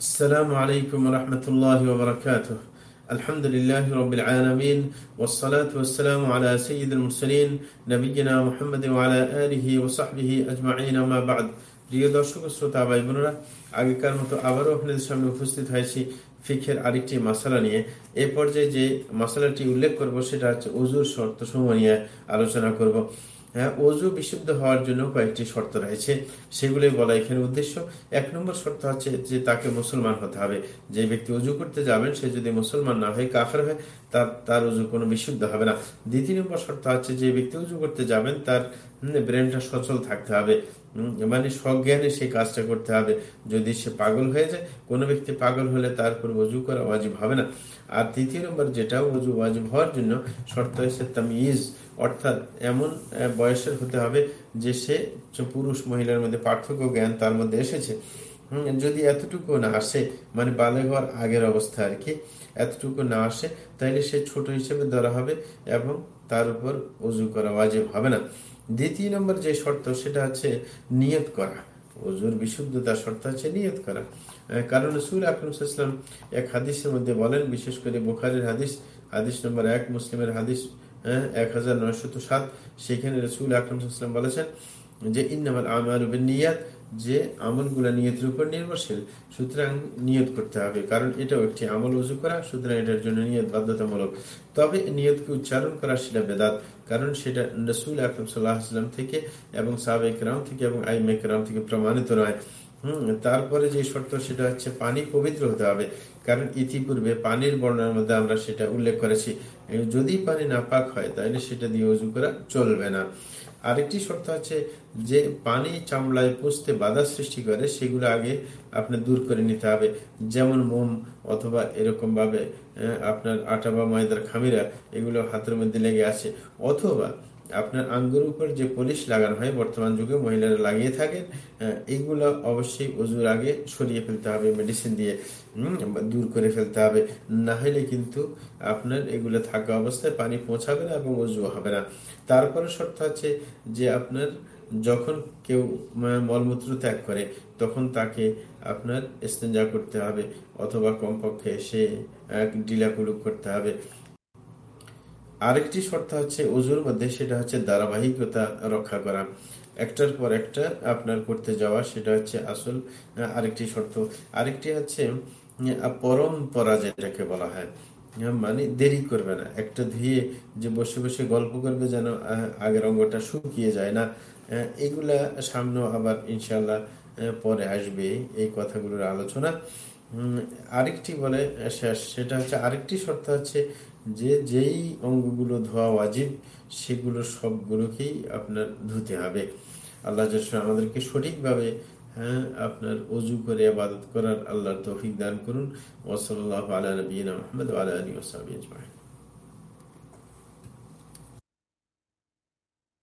السلام عليكم ورحمة الله وبركاته الحمد لله رب العالمين والصلاة والسلام على سيد المرسلين نبينا محمد وعلى آله وصحبه أجمعين ما بعد প্রিয় দর্শক শ্রোতা ভাই বোনেরা আগেকার মতো আবারও আপনাদের সামনে উপস্থিত হয়েছি ফিখের আরেকটি মশালা নিয়ে এ পর্যায়ে যে মশালাটি উল্লেখ করব সেটা হচ্ছে অজুর শর্ত সমূহ নিয়ে আলোচনা করব হ্যাঁ অজু বিশুদ্ধ হওয়ার জন্য কয়েকটি শর্ত রয়েছে। সেগুলি বলা এখানে উদ্দেশ্য। এক নম্বর শর্ত হচ্ছে যে তাকে মুসলমান হতে হবে। যে ব্যক্তি অজু করতে যাবেন, সে যদি মুসলমান না হয় কাফের হয়, তার তার অজু কোনো বিশুদ্ধ হবে না। দ্বিতীয় নম্বর শর্ত হচ্ছে যে ব্যক্তি উজু করতে যাবেন, তার ব্রেনটা সচল থাকতে হবে। মানে সজ্ঞানে সেই কাজটা করতে হবে। যদি সে পাগল হয়ে যায়, কোনো ব্যক্তি পাগল হলে তার উপর অজু করা ওয়াজিব হবে না। আর তৃতীয় নম্বর যেটা অজু ওয়াজিব হওয়ার জন্য শর্ত হয়েছে তামিজ। অর্থাৎ এমন বয়সের হতে হবে যে সে পুরুষ মহিলার মধ্যে পার্থক্য জ্ঞান তার মধ্যে এসেছে। যদি এতটুকু না আসে মানে বালে হওয়ার আগের অবস্থা আর কি, এতটুকু না আসে, তাইলে সে ছোট হিসেবে ধরা হবে এবং তার উপর অজু করা ওয়াজিব হবে না। দ্বিতীয় নম্বর যে শর্ত, সেটা হচ্ছে নিয়ত করা। অজুর বিশুদ্ধতার শর্ত হচ্ছে নিয়ত করা। কারণ সুর আকরমসাল্লাম এক হাদিসের মধ্যে বলেন, বিশেষ করে বোখারের হাদিস হাদিস নম্বর এক, মুসলিমের হাদিস হ্যাঁ, এক হাজার নয়শত সাত সেখানে রসুল আকরম বলেছেন যে ইন্নামাল আমার নিয়াত যে আমলগুলা নিয়তের উপর নির্ভরশীল, সুতরাং নিয়ত করতে হবে। কারণ এটাও একটি আমল উজু করা, সুতরাং এটার জন্য নিয়ত বাধ্যতামূলক। তবে নিয়তকে উচ্চারণ করা সেটা বেদাত, কারণ সেটা রসুল আকরম সাল্লাহাম থেকে এবং সাবেক রাম থেকে এবং আইমেক রাম থেকে প্রমাণিত নয়। হম, তারপরে যে শর্ত সেটা হচ্ছে পানি পবিত্র হতে হবে। কারণ ইতিপূর্বে পানির বর্ণার মধ্যে আমরা সেটা উল্লেখ করেছি। যদি পানি নাপাক হয়, তাহলে সেটা দিয়ে উজু করা চলবে না। আরেকটি শর্ত হচ্ছে যে পানি চামড়ায় পুষতে বাধা সৃষ্টি করে, সেগুলো আগে আপনার দূর করে নিতে হবে। যেমন মোম অথবা এরকম ভাবে আপনার আটা বা ময়দার খামিরা এগুলো হাতের মধ্যে লেগে আছে। অথবা আপনার আঙ্গুর উপর যে পলিশ লাগানো হয়, বর্তমান যুগে মহিলারা লাগিয়ে থাকেন এইগুলো অবশ্যই অজুর আগে সরিয়ে ফেলতে হবে মেডিসিন দিয়ে দূর করে ফেলতে হবে। না হলে কিন্তু আপনার এগুলো থাকা অবস্থায় পানি পৌঁছাবে না এবং অজু হবে না। তারপরে শর্ত আছে যে আপনার যখন কেউ মলমূত্র ত্যাগ করে, তখন তাকে আপনার স্তেঞ্জা করতে হবে, অথবা কমপক্ষে সে ডিলাকুলুক করতে হবে। আরেকটি শর্ত হচ্ছে অজুর মধ্যে, সেটা হচ্ছে ধারাবাহিকতা রক্ষা করা। একটার পর একটা আপনার করতে যাওয়া, সেটা হচ্ছে আসল আরেকটি শর্ত। আরেকটি হচ্ছে পরম্পরা যেটাকে বলা হয় মানে দেরি করবে না। একটা ধুয়ে যে বসে বসে গল্প করবে যেন আগের অঙ্গটা শুকিয়ে যায় না এগুলা সামনে আবার ইনশাল্লাহ পরে আসবে এই কথাগুলোর আলোচনা। আরেকটি বলে শেষ, সেটা হচ্ছে আরেকটি শর্ত হচ্ছে যে যেই অঙ্গগুলো ধোয়া ওয়াজিব, সেগুলো সবগুলোকেই আপনার ধুতে হবে। আল্লাহ আমাদেরকে সঠিকভাবে হ্যাঁ আপনার অজু করে আবাদত করার আল্লাহর তৌফিক দান করুন। ওসল আল্লাহ আলী নবীন আহমদ আলা ওসাবি